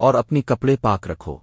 اور اپنی کپڑے پاک رکھو۔